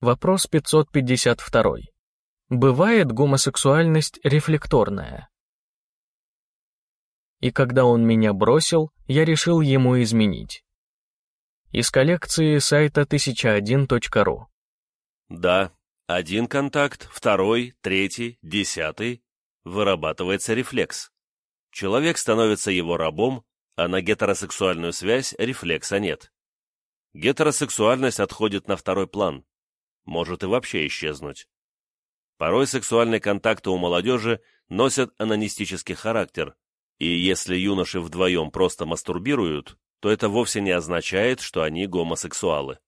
Вопрос 552. Бывает гомосексуальность рефлекторная? И когда он меня бросил, я решил ему изменить. Из коллекции сайта 1001.ru Да, один контакт, второй, третий, десятый. Вырабатывается рефлекс. Человек становится его рабом, а на гетеросексуальную связь рефлекса нет. Гетеросексуальность отходит на второй план может и вообще исчезнуть. Порой сексуальные контакты у молодежи носят анонистический характер, и если юноши вдвоем просто мастурбируют, то это вовсе не означает, что они гомосексуалы.